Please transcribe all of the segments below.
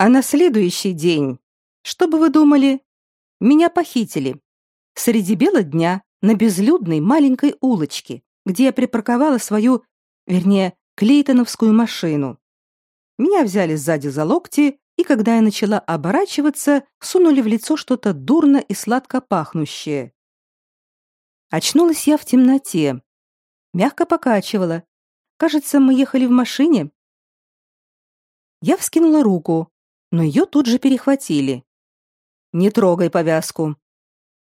А на следующий день, что бы вы думали, меня похитили. Среди бела дня на безлюдной маленькой улочке, где я припарковала свою, вернее, клейтоновскую машину. Меня взяли сзади за локти, и когда я начала оборачиваться, сунули в лицо что-то дурно и сладко пахнущее. Очнулась я в темноте. Мягко покачивала. Кажется, мы ехали в машине. Я вскинула руку, но ее тут же перехватили. «Не трогай повязку».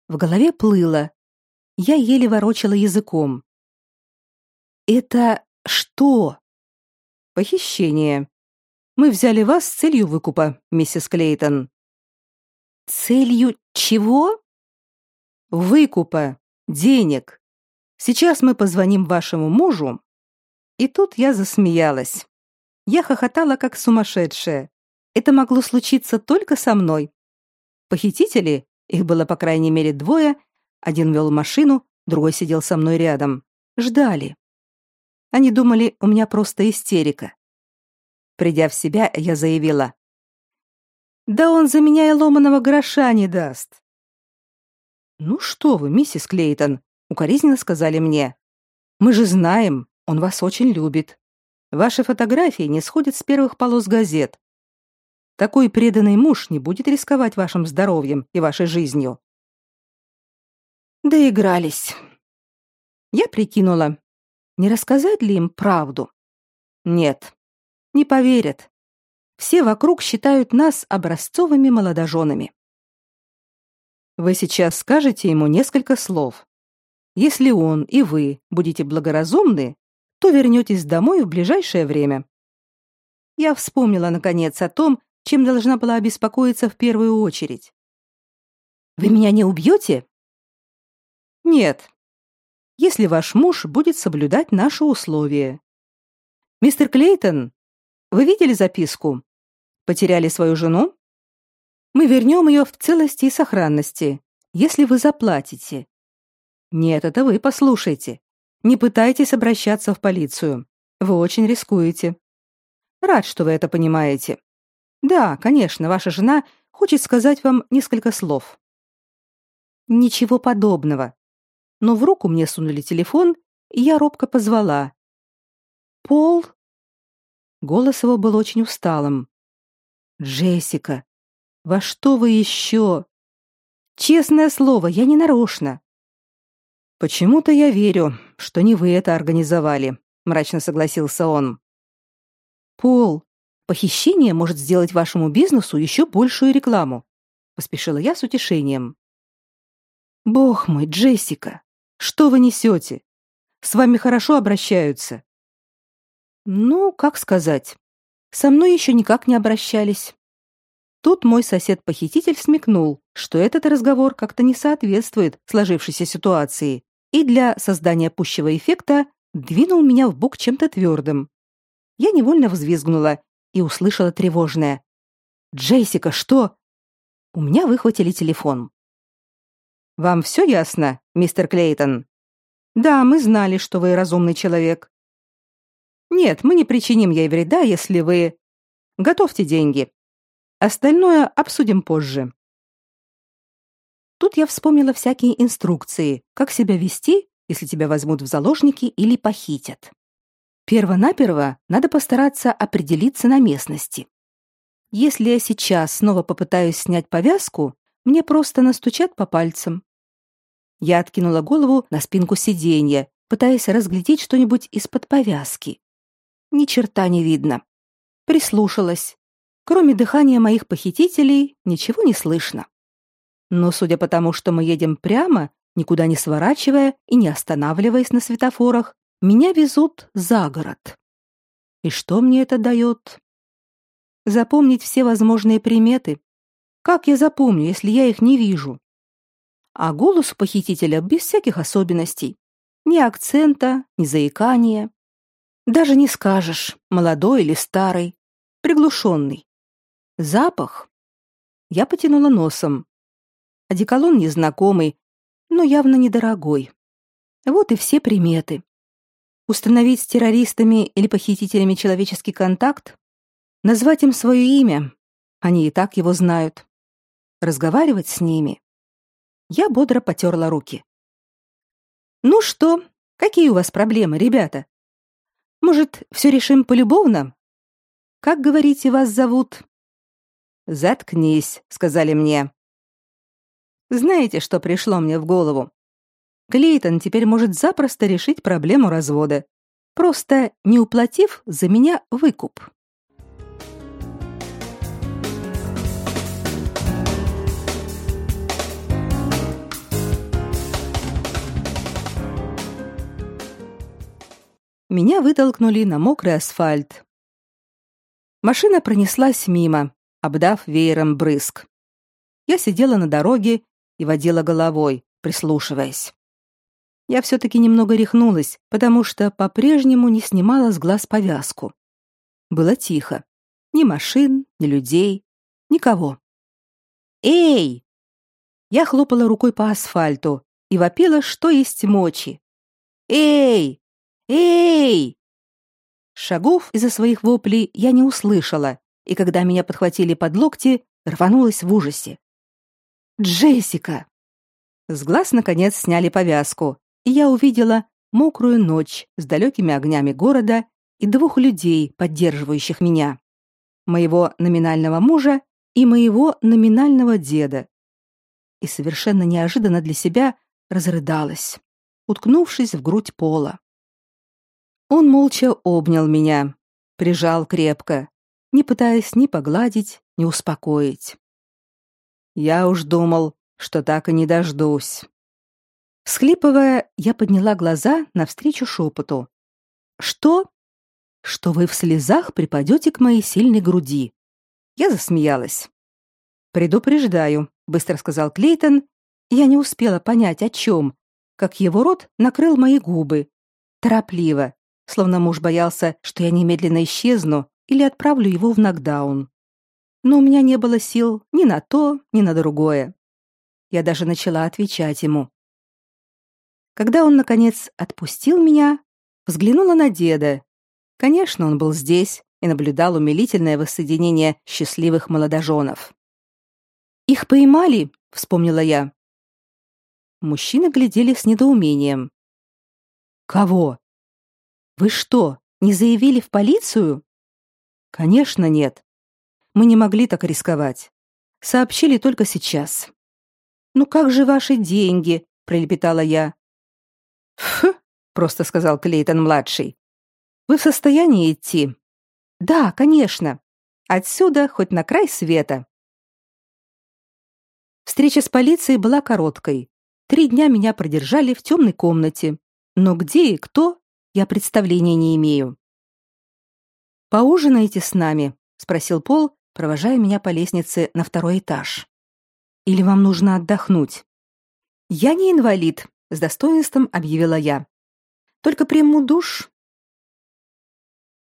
В голове плыло. Я еле ворочала языком. «Это что?» «Похищение. Мы взяли вас с целью выкупа, миссис Клейтон». «Целью чего?» «Выкупа. Денег. Сейчас мы позвоним вашему мужу». И тут я засмеялась. Я хохотала, как сумасшедшая. Это могло случиться только со мной. Похитители, их было по крайней мере двое, один вел машину, другой сидел со мной рядом, ждали. Они думали, у меня просто истерика. Придя в себя, я заявила. «Да он за меня и ломаного гроша не даст». «Ну что вы, миссис Клейтон», — укоризненно сказали мне. «Мы же знаем, он вас очень любит. Ваши фотографии не сходят с первых полос газет. Такой преданный муж не будет рисковать вашим здоровьем и вашей жизнью. Доигрались. Я прикинула, не рассказать ли им правду. Нет, не поверят. Все вокруг считают нас образцовыми молодоженами. Вы сейчас скажете ему несколько слов. Если он и вы будете благоразумны, то вернетесь домой в ближайшее время. Я вспомнила, наконец, о том, чем должна была обеспокоиться в первую очередь. «Вы меня не убьете?» «Нет, если ваш муж будет соблюдать наши условия. Мистер Клейтон, вы видели записку? Потеряли свою жену? Мы вернем ее в целости и сохранности, если вы заплатите. Нет, это вы послушайте. Не пытайтесь обращаться в полицию. Вы очень рискуете. Рад, что вы это понимаете. Да, конечно, ваша жена хочет сказать вам несколько слов. Ничего подобного. Но в руку мне сунули телефон, и я робко позвала. Пол. Голос его был очень усталым. Джессика, во что вы еще? Честное слово, я не нарочно. Почему-то я верю, что не вы это организовали, мрачно согласился он. Пол, похищение может сделать вашему бизнесу еще большую рекламу, поспешила я с утешением. Бог мой, Джессика, что вы несете? С вами хорошо обращаются. Ну, как сказать? Со мной еще никак не обращались. Тут мой сосед-похититель смекнул, что этот разговор как-то не соответствует сложившейся ситуации и для создания пущего эффекта двинул меня в бок чем-то твердым. Я невольно взвизгнула и услышала тревожное. «Джессика, что?» У меня выхватили телефон. «Вам все ясно, мистер Клейтон?» «Да, мы знали, что вы разумный человек». «Нет, мы не причиним ей вреда, если вы...» «Готовьте деньги. Остальное обсудим позже». Тут я вспомнила всякие инструкции, как себя вести, если тебя возьмут в заложники или похитят. Первонаперво надо постараться определиться на местности. Если я сейчас снова попытаюсь снять повязку, мне просто настучат по пальцам. Я откинула голову на спинку сиденья, пытаясь разглядеть что-нибудь из-под повязки. Ни черта не видно. Прислушалась. Кроме дыхания моих похитителей, ничего не слышно. Но судя по тому, что мы едем прямо, никуда не сворачивая и не останавливаясь на светофорах, меня везут за город. И что мне это дает? Запомнить все возможные приметы. Как я запомню, если я их не вижу? А голос у похитителя без всяких особенностей. Ни акцента, ни заикания. Даже не скажешь, молодой или старый. Приглушенный. Запах. Я потянула носом. Одеколон незнакомый, но явно недорогой. Вот и все приметы. Установить с террористами или похитителями человеческий контакт? Назвать им свое имя? Они и так его знают. Разговаривать с ними. Я бодро потерла руки. Ну что, какие у вас проблемы, ребята? Может, все решим полюбовно? Как говорите, вас зовут? Заткнись, сказали мне. Знаете, что пришло мне в голову? Клейтон теперь может запросто решить проблему развода, просто не уплатив за меня выкуп. Меня вытолкнули на мокрый асфальт. Машина пронеслась мимо, обдав веером брызг. Я сидела на дороге и водила головой, прислушиваясь. Я все-таки немного рехнулась, потому что по-прежнему не снимала с глаз повязку. Было тихо. Ни машин, ни людей, никого. «Эй!» Я хлопала рукой по асфальту и вопила, что есть мочи. «Эй! Эй!» Шагов из-за своих воплей я не услышала, и когда меня подхватили под локти, рванулась в ужасе. «Джессика!» С глаз, наконец, сняли повязку, и я увидела мокрую ночь с далекими огнями города и двух людей, поддерживающих меня. Моего номинального мужа и моего номинального деда. И совершенно неожиданно для себя разрыдалась, уткнувшись в грудь пола. Он молча обнял меня, прижал крепко, не пытаясь ни погладить, ни успокоить. Я уж думал, что так и не дождусь. Всхлипывая, я подняла глаза навстречу шепоту. «Что?» «Что вы в слезах припадете к моей сильной груди». Я засмеялась. «Предупреждаю», — быстро сказал Клейтон. Я не успела понять, о чем, как его рот накрыл мои губы. Торопливо, словно муж боялся, что я немедленно исчезну или отправлю его в нокдаун. Но у меня не было сил ни на то, ни на другое. Я даже начала отвечать ему. Когда он, наконец, отпустил меня, взглянула на деда. Конечно, он был здесь и наблюдал умилительное воссоединение счастливых молодоженов. «Их поймали?» — вспомнила я. Мужчины глядели с недоумением. «Кого? Вы что, не заявили в полицию?» «Конечно, нет. Мы не могли так рисковать. Сообщили только сейчас». «Ну как же ваши деньги?» — пролепетала я. «Фу!» — просто сказал Клейтон-младший. «Вы в состоянии идти?» «Да, конечно. Отсюда хоть на край света». Встреча с полицией была короткой. Три дня меня продержали в темной комнате. Но где и кто, я представления не имею. «Поужинаете с нами?» — спросил Пол, провожая меня по лестнице на второй этаж. «Или вам нужно отдохнуть?» «Я не инвалид», с достоинством объявила я. Только приму душ.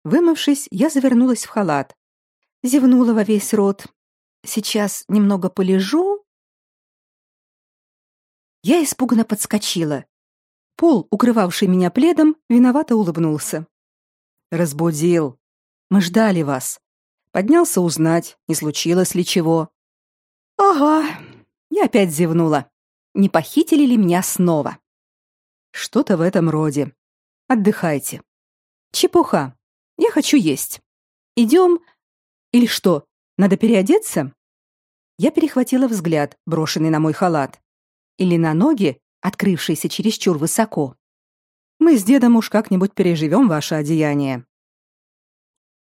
Вымывшись, я завернулась в халат, зевнула во весь рот. Сейчас немного полежу. Я испуганно подскочила. Пол, укрывавший меня пледом, виновато улыбнулся. Разбудил. Мы ждали вас. Поднялся узнать, не случилось ли чего. Ага. Я опять зевнула. Не похитили ли меня снова? Что-то в этом роде. Отдыхайте. Чепуха. Я хочу есть. Идем. Или что? Надо переодеться? Я перехватила взгляд, брошенный на мой халат. Или на ноги, открывшиеся чересчур высоко. Мы с дедом уж как-нибудь переживем ваше одеяние.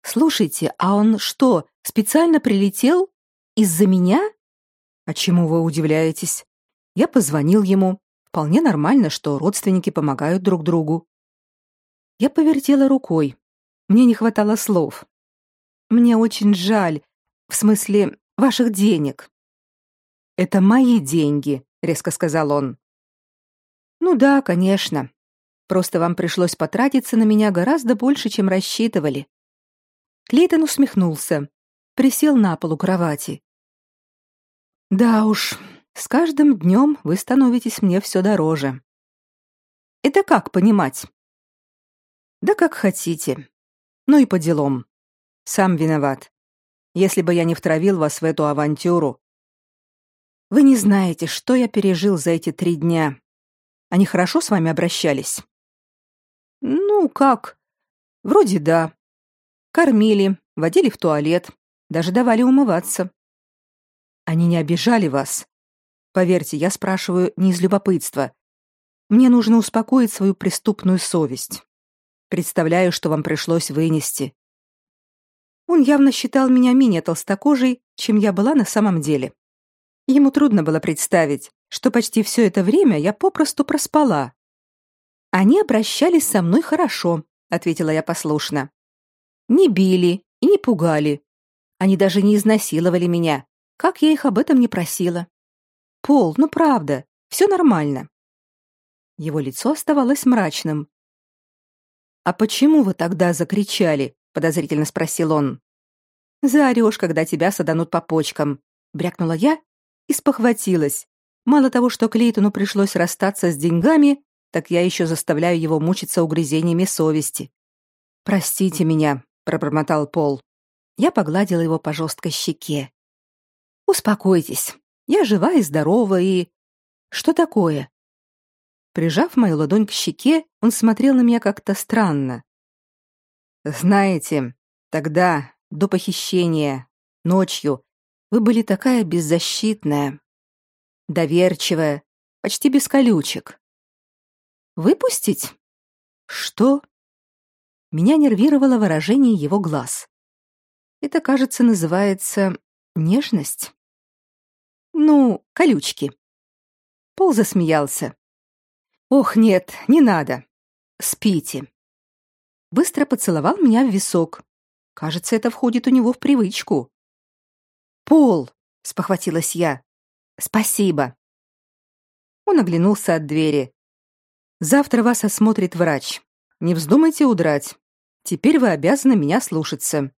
Слушайте, а он что, специально прилетел из-за меня? А чему вы удивляетесь? Я позвонил ему. Вполне нормально, что родственники помогают друг другу. Я повертела рукой. Мне не хватало слов. Мне очень жаль, в смысле, ваших денег. Это мои деньги, резко сказал он. Ну да, конечно. Просто вам пришлось потратиться на меня гораздо больше, чем рассчитывали. Клейтон усмехнулся, присел на пол у кровати. Да уж, с каждым днем вы становитесь мне все дороже. Это как понимать? Да как хотите. Ну и по делам. Сам виноват. если бы я не втравил вас в эту авантюру. Вы не знаете, что я пережил за эти три дня. Они хорошо с вами обращались? Ну, как? Вроде да. Кормили, водили в туалет, даже давали умываться. Они не обижали вас. Поверьте, я спрашиваю не из любопытства. Мне нужно успокоить свою преступную совесть. Представляю, что вам пришлось вынести. Он явно считал меня менее толстокожей, чем я была на самом деле. Ему трудно было представить, что почти все это время я попросту проспала. Они обращались со мной хорошо, ответила я послушно. Не били и не пугали. Они даже не изнасиловали меня, как я их об этом не просила. Пол, ну правда, все нормально. Его лицо оставалось мрачным. А почему вы тогда закричали? подозрительно спросил он. Заорешь, когда тебя саданут по почкам, брякнула я и спохватилась. Мало того, что Клейтону пришлось расстаться с деньгами, так я еще заставляю его мучиться угрызениями совести. Простите меня, пробормотал Пол. Я погладила его по жесткой щеке. Успокойтесь. Я жива и здорова и Что такое? Прижав мою ладонь к щеке, он смотрел на меня как-то странно. Знаете, тогда, до похищения, ночью, вы были такая беззащитная, доверчивая, почти без колючек. Выпустить? Что? Меня нервировало выражение его глаз. Это, кажется, называется нежность. Ну, колючки. Пол засмеялся. Ох, нет, не надо. Спите быстро поцеловал меня в висок. Кажется, это входит у него в привычку. Пол, спохватилась я. Спасибо. Он оглянулся от двери. Завтра вас осмотрит врач. Не вздумайте удрать. Теперь вы обязаны меня слушаться.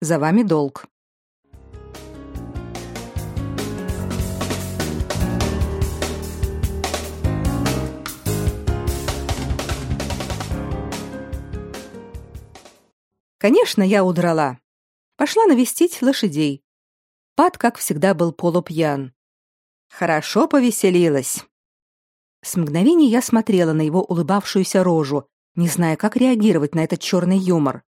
За вами долг. Конечно, я удрала. Пошла навестить лошадей. Пат, как всегда, был полупьян. Хорошо повеселилась. С мгновения я смотрела на его улыбавшуюся рожу, не зная, как реагировать на этот черный юмор.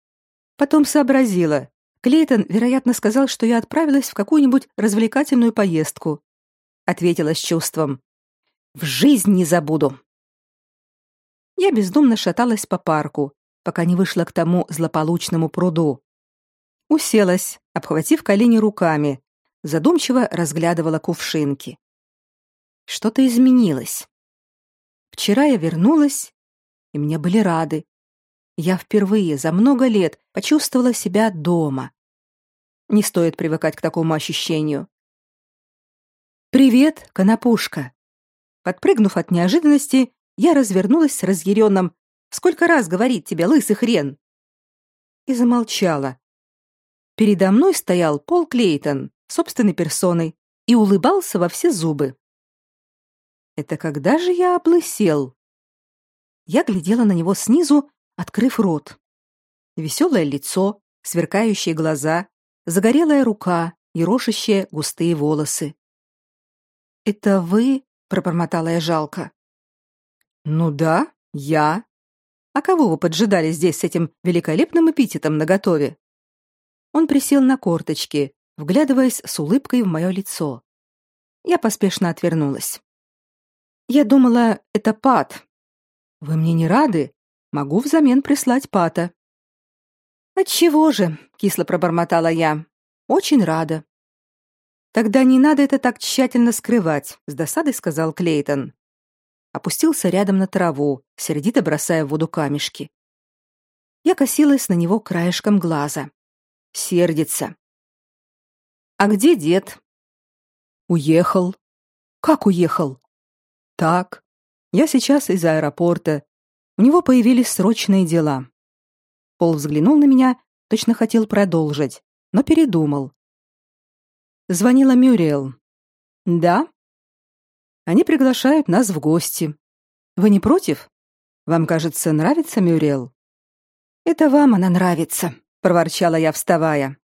Потом сообразила. Клейтон, вероятно, сказал, что я отправилась в какую-нибудь развлекательную поездку. Ответила с чувством. «В жизнь не забуду». Я бездумно шаталась по парку, пока не вышла к тому злополучному пруду. Уселась, обхватив колени руками, задумчиво разглядывала кувшинки. Что-то изменилось. Вчера я вернулась, и мне были рады. Я впервые за много лет почувствовала себя дома. Не стоит привыкать к такому ощущению. «Привет, конопушка!» Подпрыгнув от неожиданности, я развернулась с разъяренным Сколько раз говорить тебе, лысый хрен?» И замолчала. Передо мной стоял Пол Клейтон, собственной персоной, и улыбался во все зубы. Это когда же я облысел? Я глядела на него снизу, открыв рот. Веселое лицо, сверкающие глаза, загорелая рука и рошащие густые волосы. «Это вы?» — пробормотала я жалко. «Ну да, я», а кого вы поджидали здесь с этим великолепным эпитетом наготове? Он присел на корточки, вглядываясь с улыбкой в мое лицо. Я поспешно отвернулась. Я думала, это Пат. Вы мне не рады? Могу взамен прислать Пата. Отчего же? кисло пробормотала я. Очень рада. Тогда не надо это так тщательно скрывать, с досадой сказал Клейтон опустился рядом на траву, сердито бросая в воду камешки. Я косилась на него краешком глаза. Сердится. А где дед? Уехал. Как уехал? Так. Я сейчас из аэропорта. У него появились срочные дела. Пол взглянул на меня, точно хотел продолжить, но передумал. Звонила Мюриэл. Да, они приглашают нас в гости. Вы не против? Вам, кажется, нравится Мюрел? Это вам она нравится, проворчала я, вставая.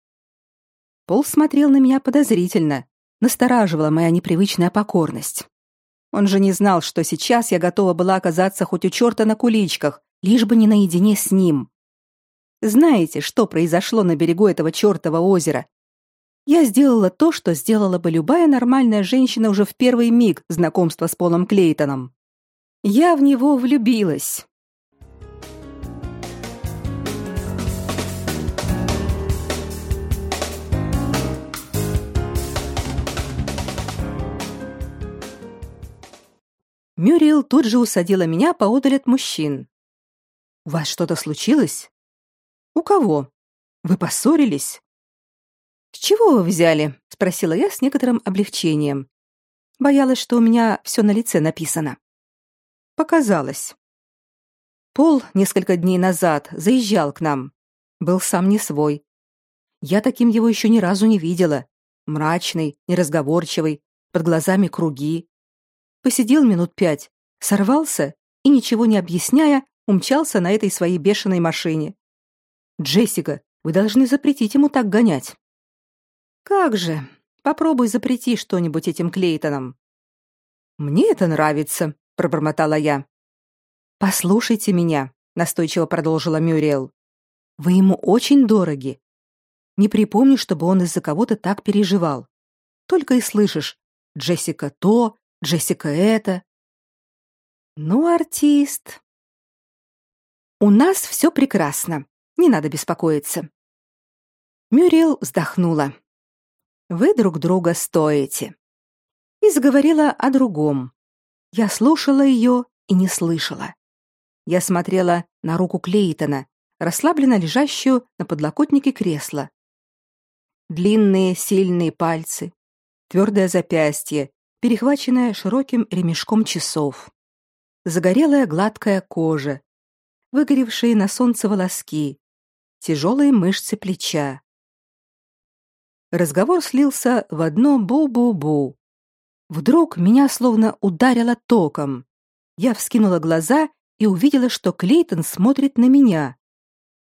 Пол смотрел на меня подозрительно, настораживала моя непривычная покорность. Он же не знал, что сейчас я готова была оказаться хоть у черта на куличках, лишь бы не наедине с ним. Знаете, что произошло на берегу этого чертова озера? Я сделала то, что сделала бы любая нормальная женщина уже в первый миг знакомства с Полом Клейтоном. Я в него влюбилась. Мюрриел тут же усадила меня поодаль от мужчин. «У вас что-то случилось?» «У кого? Вы поссорились?» «С чего вы взяли?» — спросила я с некоторым облегчением. Боялась, что у меня все на лице написано. Показалось. Пол несколько дней назад заезжал к нам. Был сам не свой. Я таким его еще ни разу не видела. Мрачный, неразговорчивый, под глазами круги. Посидел минут пять, сорвался и, ничего не объясняя, умчался на этой своей бешеной машине. Джессика, вы должны запретить ему так гонять. Как же? Попробуй запрети что-нибудь этим Клейтонам. Мне это нравится, пробормотала я. Послушайте меня, настойчиво продолжила Мюриел. Вы ему очень дороги. Не припомню, чтобы он из-за кого-то так переживал. Только и слышишь: Джессика то, Джессика это. Ну, артист. У нас все прекрасно. Не надо беспокоиться. Мюрриел вздохнула. Вы друг друга стоите. И заговорила о другом. Я слушала ее и не слышала. Я смотрела на руку Клейтона, расслабленно лежащую на подлокотнике кресла. Длинные, сильные пальцы, твердое запястье, перехваченное широким ремешком часов. Загорелая гладкая кожа, выгоревшие на солнце волоски, тяжелые мышцы плеча. Разговор слился в одно бу-бу-бу. Вдруг меня словно ударило током. Я вскинула глаза и увидела, что Клейтон смотрит на меня.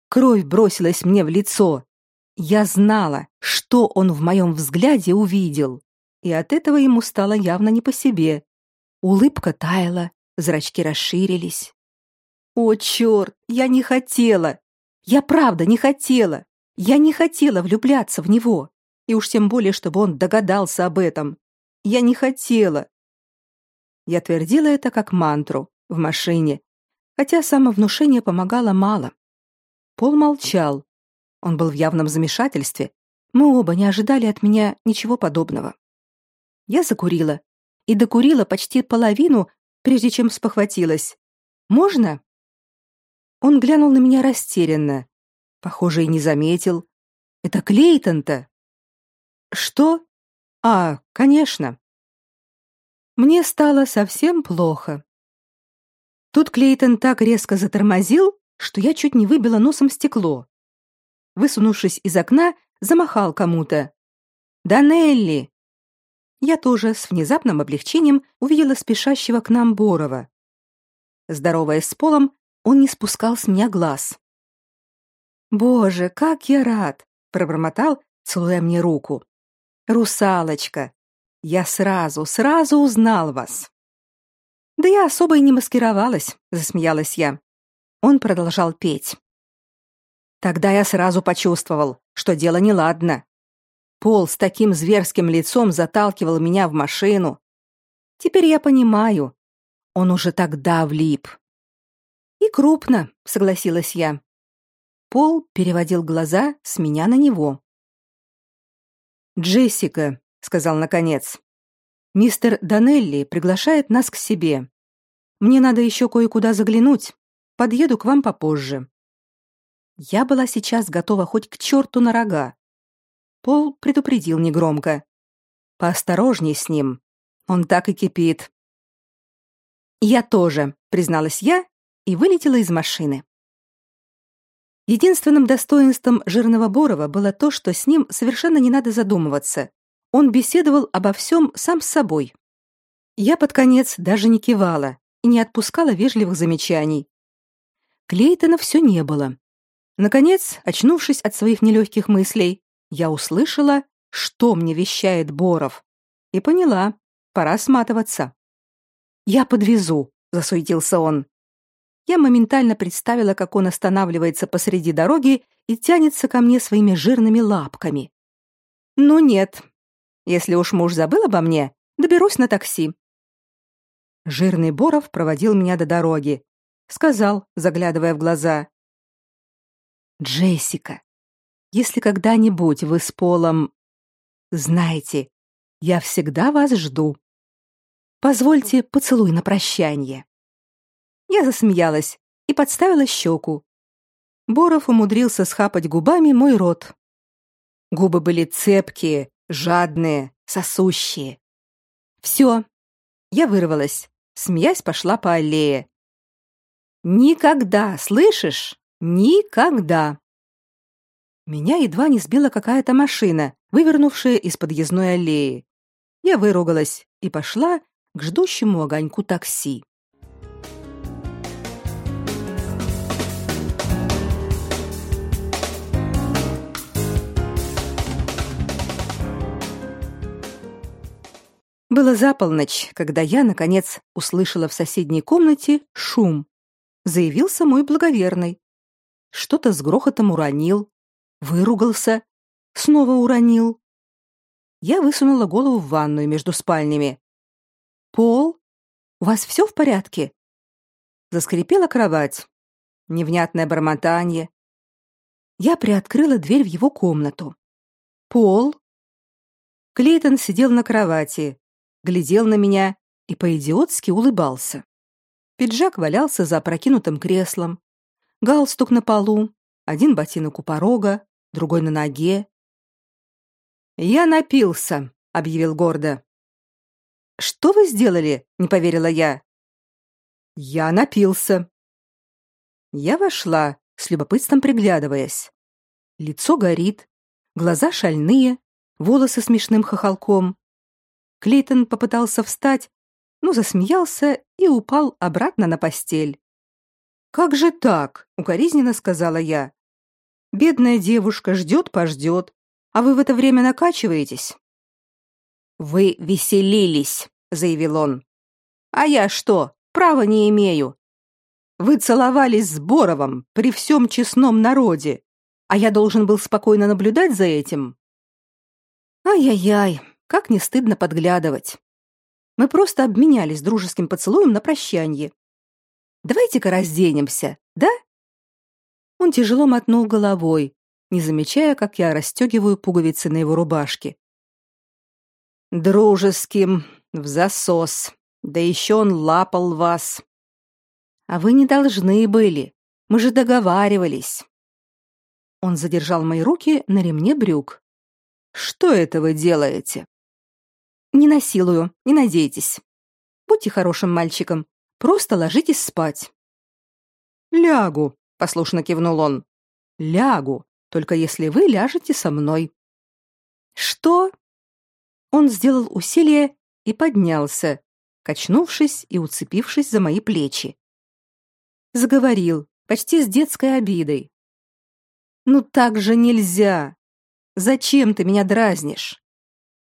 Кровь бросилась мне в лицо. Я знала, что он в моем взгляде увидел, и от этого ему стало явно не по себе. Улыбка таяла, зрачки расширились. О, черт, я не хотела. Я правда не хотела. Я не хотела влюбляться в него. И уж тем более, чтобы он догадался об этом. Я не хотела. Я твердила это как мантру в машине, хотя самовнушение помогало мало. Пол молчал. Он был в явном замешательстве. Мы оба не ожидали от меня ничего подобного. Я закурила и докурила почти половину, прежде чем спохватилась. Можно? Он глянул на меня растерянно. Похоже, и не заметил. Это Клейтон-то. Что? А, конечно. Мне стало совсем плохо. Тут Клейтон так резко затормозил, что я чуть не выбила носом стекло. Высунувшись из окна, замахал кому-то. «Данелли!» Я тоже с внезапным облегчением увидела спешащего к нам Борова. Здороваясь с Полом, он не спускал с меня глаз. «Боже, как я рад!» — пробормотал, целуя мне руку. «Русалочка! Я сразу, сразу узнал вас!» «Да я особо и не маскировалась», — засмеялась я. Он продолжал петь. Тогда я сразу почувствовал, что дело неладно. Пол с таким зверским лицом заталкивал меня в машину. Теперь я понимаю. Он уже тогда влип. И крупно, согласилась я. Пол переводил глаза с меня на него. Джессика, сказал наконец. Мистер Данелли приглашает нас к себе. Мне надо еще кое-куда заглянуть. Подъеду к вам попозже. Я была сейчас готова хоть к черту на рога. Пол предупредил негромко. Поосторожней с ним. Он так и кипит. Я тоже, призналась я и вылетела из машины. Единственным достоинством жирного Борова было то, что с ним совершенно не надо задумываться. Он беседовал обо всем сам с собой. Я под конец даже не кивала и не отпускала вежливых замечаний. Клейтона все не было. Наконец, очнувшись от своих нелегких мыслей, я услышала что мне вещает Боров, и поняла, пора сматываться. «Я подвезу», — засуетился он. Я моментально представила, как он останавливается посреди дороги и тянется ко мне своими жирными лапками. «Ну нет. Если уж муж забыл обо мне, доберусь на такси». Жирный Боров проводил меня до дороги. Сказал, заглядывая в глаза. «Джессика, если когда-нибудь вы с Полом... Знаете, я всегда вас жду. Позвольте поцелуй на прощание». Я засмеялась и подставила щеку. Боров умудрился схапать губами мой рот. Губы были цепкие, жадные, сосущие. Все. Я вырвалась, смеясь, пошла по аллее. Никогда, слышишь? Никогда. Меня едва не сбила какая-то машина, вывернувшая из подъездной аллеи. Я выругалась и пошла к ждущему огоньку такси. Было за полночь, когда я, наконец, услышала в соседней комнате шум. Заявился мой благоверный. Что-то с грохотом уронил, выругался, снова уронил. Я высунула голову в ванную между спальнями. «Пол, у вас все в порядке?» Заскрипела кровать. Невнятное бормотание. Я приоткрыла дверь в его комнату. «Пол?» Клейтон сидел на кровати, глядел на меня и по-идиотски улыбался. Пиджак валялся за опрокинутым креслом. Галстук на полу, один ботинок у порога, другой на ноге. «Я напился», — объявил гордо. «Что вы сделали?» — не поверила я. «Я напился». Я вошла, с любопытством приглядываясь. Лицо горит, глаза шальные, волосы смешным хохолком. Клейтон попытался встать, но засмеялся и упал обратно на постель. «Как же так?» — укоризненно сказала я. «Бедная девушка ждет-пождет, а вы в это время накачиваетесь». «Вы веселились», — заявил он. «А я что, права не имею? Вы целовались с Боровым при всем честном народе, а я должен был спокойно наблюдать за этим?» «Ай-яй-яй, как не стыдно подглядывать. Мы просто обменялись дружеским поцелуем на прощание. Давайте-ка разденемся, да? Он тяжело мотнул головой, не замечая, как я расстегиваю пуговицы на его рубашке. Дружеским, в засос. Да еще он лапал вас. А вы не должны были. Мы же договаривались. Он задержал мои руки на ремне брюк. Что это вы делаете? Не насилую, не надейтесь. Будьте хорошим мальчиком, просто ложитесь спать. Лягу, послушно кивнул он. Лягу, только если вы ляжете со мной. Что? Он сделал усилие и поднялся, качнувшись и уцепившись за мои плечи. Заговорил, почти с детской обидой. Ну так же нельзя. Зачем ты меня дразнишь?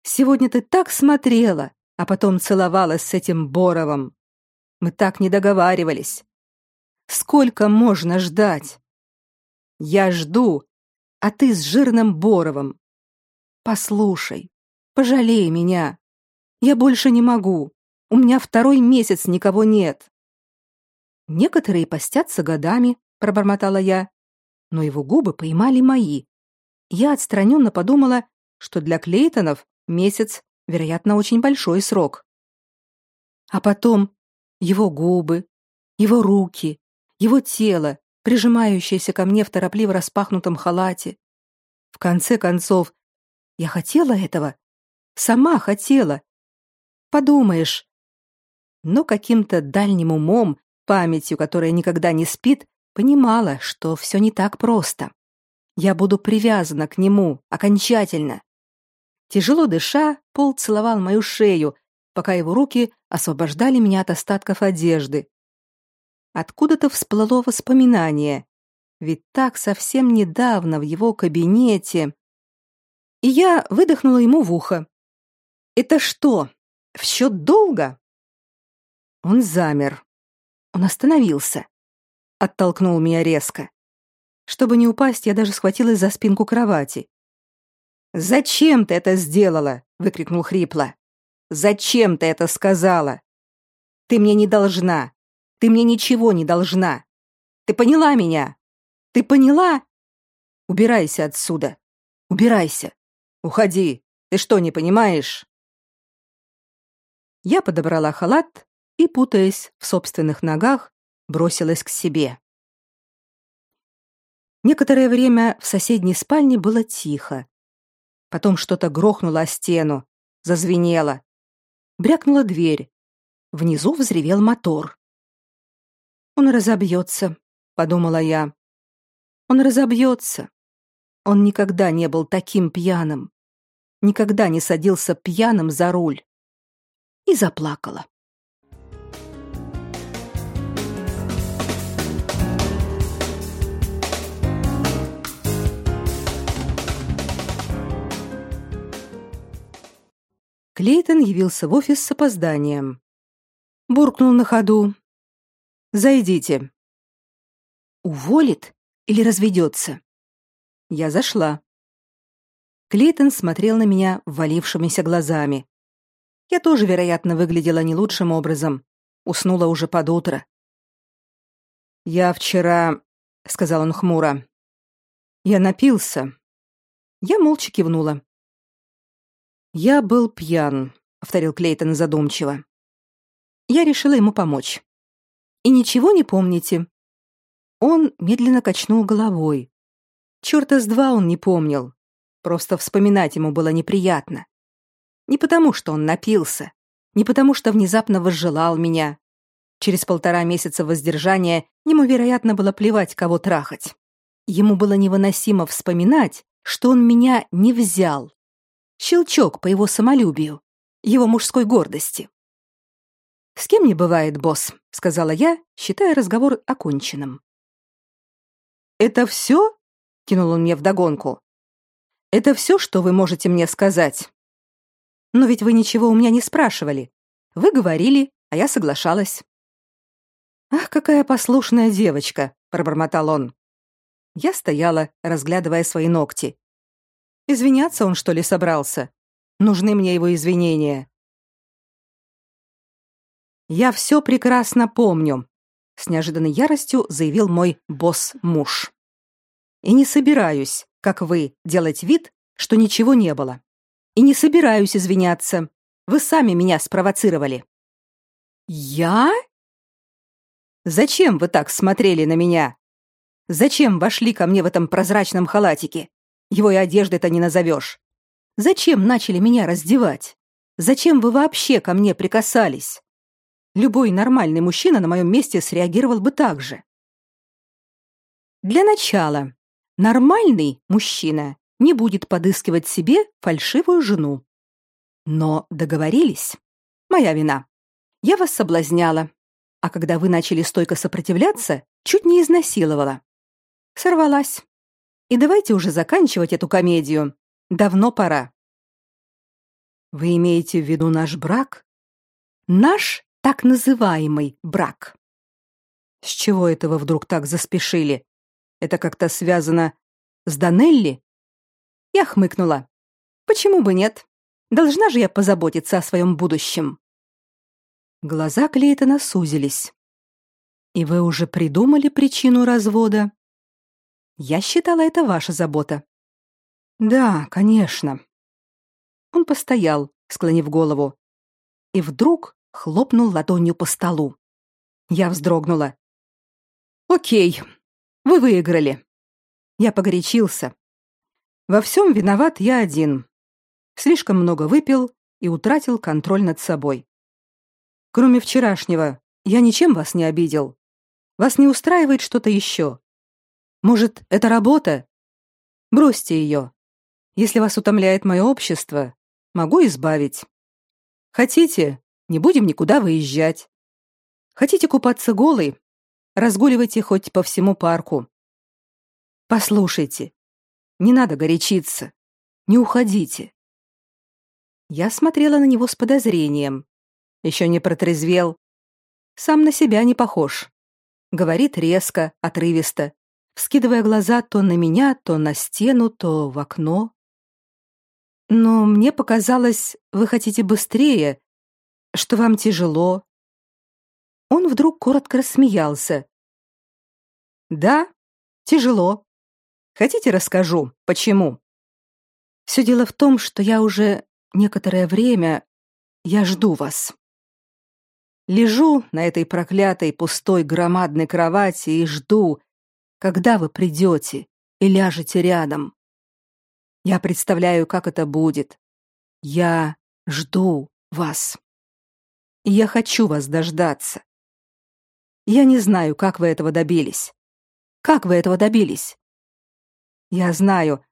Сегодня ты так смотрела, а потом целовалась с этим Боровым. Мы так не договаривались. Сколько можно ждать? Я жду, а ты с жирным Боровым. Послушай, пожалей меня. Я больше не могу. У меня второй месяц никого нет. Некоторые постятся годами, пробормотала я, но его губы поймали мои. Я отстраненно подумала, что для Клейтонов Месяц, вероятно, очень большой срок. А потом его губы, его руки, его тело, прижимающееся ко мне в торопливо распахнутом халате. В конце концов, я хотела этого. Сама хотела. Подумаешь. Но каким-то дальним умом, памятью, которая никогда не спит, понимала, что все не так просто. Я буду привязана к нему окончательно. Тяжело дыша, Пол целовал мою шею, пока его руки освобождали меня от остатков одежды. Откуда-то всплыло воспоминание. Ведь так совсем недавно в его кабинете... И я выдохнула ему в ухо. Это что? В счет долга? Он замер. Он остановился. Оттолкнул меня резко. Чтобы не упасть, я даже схватилась за спинку кровати. «Зачем ты это сделала?» — выкрикнул хрипло. «Зачем ты это сказала? Ты мне не должна. Ты мне ничего не должна. Ты поняла меня? Ты поняла? Убирайся отсюда. Убирайся. Уходи. Ты что, не понимаешь?» Я подобрала халат и, путаясь в собственных ногах, бросилась к себе. Некоторое время в соседней спальне было тихо. Потом что-то грохнуло о стену, зазвенело. Брякнула дверь. Внизу взревел мотор. «Он разобьется», — подумала я. «Он разобьется. Он никогда не был таким пьяным. Никогда не садился пьяным за руль». И заплакала. Клейтон явился в офис с опозданием. Буркнул на ходу. «Зайдите». «Уволит или разведется?» Я зашла. Клейтон смотрел на меня ввалившимися глазами. Я тоже, вероятно, выглядела не лучшим образом. Уснула уже под утро. «Я вчера...» — сказал он хмуро. «Я напился». Я молча кивнула. «Я был пьян», — повторил Клейтон задумчиво. Я решила ему помочь. «И ничего не помните?» Он медленно качнул головой. Чёрта с два он не помнил. Просто вспоминать ему было неприятно. Не потому, что он напился, не потому, что внезапно возжелал меня. Через полтора месяца воздержания ему, вероятно, было плевать, кого трахать. Ему было невыносимо вспоминать, что он меня не взял, Щелчок по его самолюбию, его мужской гордости. «С кем не бывает, босс», — сказала я, считая разговор оконченным. «Это все?» — кинул он мне вдогонку. «Это все, что вы можете мне сказать?» «Но ведь вы ничего у меня не спрашивали. Вы говорили, а я соглашалась». «Ах, какая послушная девочка!» — пробормотал он. Я стояла, разглядывая свои ногти, Извиняться он, что ли, собрался? Нужны мне его извинения. Я все прекрасно помню, с неожиданной яростью заявил мой босс-муж. И не собираюсь, как вы, делать вид, что ничего не было. И не собираюсь извиняться. Вы сами меня спровоцировали. Я? Зачем вы так смотрели на меня? Зачем вошли ко мне в этом прозрачном халатике? Его и одеждой-то не назовешь. Зачем начали меня раздевать? Зачем вы вообще ко мне прикасались? Любой нормальный мужчина на моем месте среагировал бы так же. Для начала, нормальный мужчина не будет подыскивать себе фальшивую жену. Но договорились. Моя вина. Я вас соблазняла. А когда вы начали стойко сопротивляться, чуть не изнасиловала. Сорвалась. И давайте уже заканчивать эту комедию. Давно пора. Вы имеете в виду наш брак? Наш так называемый брак. С чего это вы вдруг так заспешили? Это как-то связано с Данелли? Я хмыкнула. Почему бы нет? Должна же я позаботиться о своем будущем. Глаза Клейтона сузились. И вы уже придумали причину развода? Я считала это ваша забота. Да, конечно. Он постоял, склонив голову, и вдруг хлопнул ладонью по столу. Я вздрогнула. О'кей. Вы выиграли. Я погорячился. Во всем виноват я один. Слишком много выпил и утратил контроль над собой. Кроме вчерашнего, я ничем вас не обидел. Вас не устраивает что-то еще? Может, это работа? Бросьте ее. Если вас утомляет мое общество, могу избавить. Хотите, не будем никуда выезжать. Хотите купаться голой? Разгуливайте хоть по всему парку. Послушайте, не надо горячиться. Не уходите. Я смотрела на него с подозрением. Еще не протрезвел. Сам на себя не похож. Говорит резко, отрывисто, вскидывая глаза то на меня, то на стену, то в окно. Но мне показалось, вы хотите быстрее, что вам тяжело. Он вдруг коротко рассмеялся. Да, тяжело. Хотите, расскажу, почему? Все дело в том, что я уже некоторое время я жду вас. Лежу на этой проклятой пустой громадной кровати и жду, когда вы придете и ляжете рядом. Я представляю, как это будет. Я жду вас. И я хочу вас дождаться. Я не знаю, как вы этого добились. Как вы этого добились? Я знаю,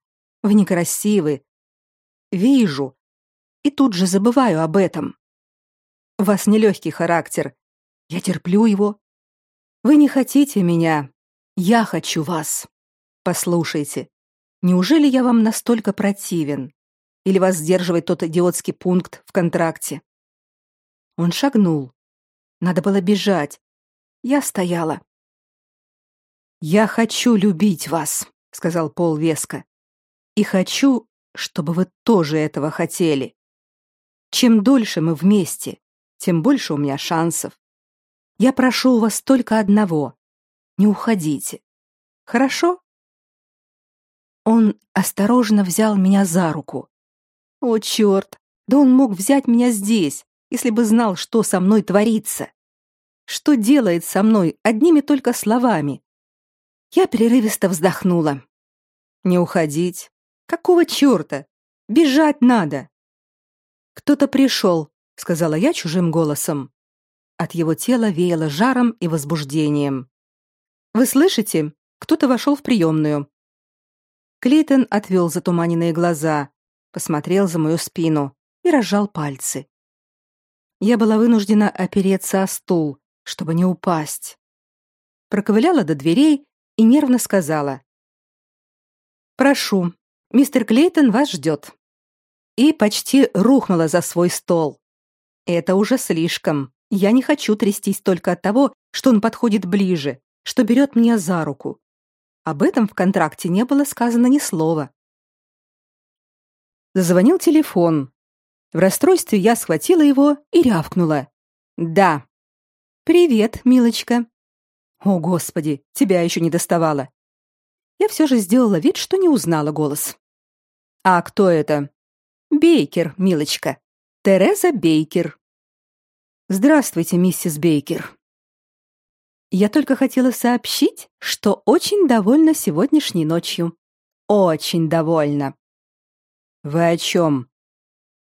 вы некрасивы. Вижу. И тут же забываю об этом. У вас нелегкий характер. Я терплю его. Вы не хотите меня. Я хочу вас. Послушайте, Неужели я вам настолько противен? Или вас сдерживает тот идиотский пункт в контракте? Он шагнул. Надо было бежать. Я стояла. Я хочу любить вас, сказал Пол веско. И хочу, чтобы вы тоже этого хотели. Чем дольше мы вместе, тем больше у меня шансов. Я прошу у вас только одного: не уходите. Хорошо? Он осторожно взял меня за руку. О, черт! Да он мог взять меня здесь, если бы знал, что со мной творится. Что делает со мной одними только словами. Я прерывисто вздохнула. Не уходить. Какого черта? Бежать надо. Кто-то пришел, сказала я чужим голосом. От его тела веяло жаром и возбуждением. Вы слышите? Кто-то вошел в приемную. Клейтон отвел затуманенные глаза, посмотрел за мою спину и разжал пальцы. Я была вынуждена опереться о стул, чтобы не упасть. Проковыляла до дверей и нервно сказала: "Прошу, мистер Клейтон вас ждет». И почти рухнула за свой стол. Это уже слишком. Я не хочу трястись только от того, что он подходит ближе, что берет меня за руку, об этом в контракте не было сказано ни слова. Зазвонил телефон. В расстройстве я схватила его и рявкнула. «Да». «Привет, милочка». «О, Господи, тебя еще не доставало». Я все же сделала вид, что не узнала голос. «А кто это?» «Бейкер, милочка. Тереза Бейкер». «Здравствуйте, миссис Бейкер». Я только хотела сообщить, что очень довольна сегодняшней ночью. Очень довольна. Вы о чем?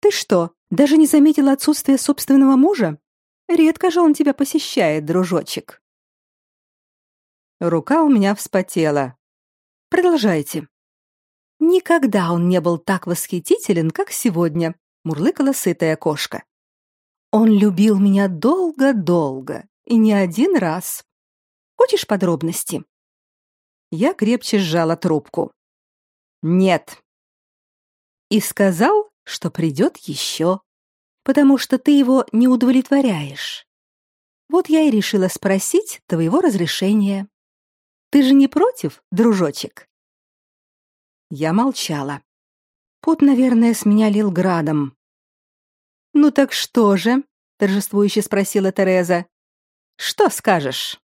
Ты что, даже не заметила отсутствие собственного мужа? Редко же он тебя посещает, дружочек. Рука у меня вспотела. Продолжайте. Никогда он не был так восхитителен, как сегодня, мурлыкала сытая кошка. Он любил меня долго-долго и не один раз. Хочешь подробности? Я крепче сжала трубку. Нет. И сказал, что придет еще, потому что ты его не удовлетворяешь. Вот я и решила спросить твоего разрешения. Ты же не против, дружочек? Я молчала. Пот, наверное, с меня лил градом. Ну так что же? торжествующе спросила Тереза. Что скажешь?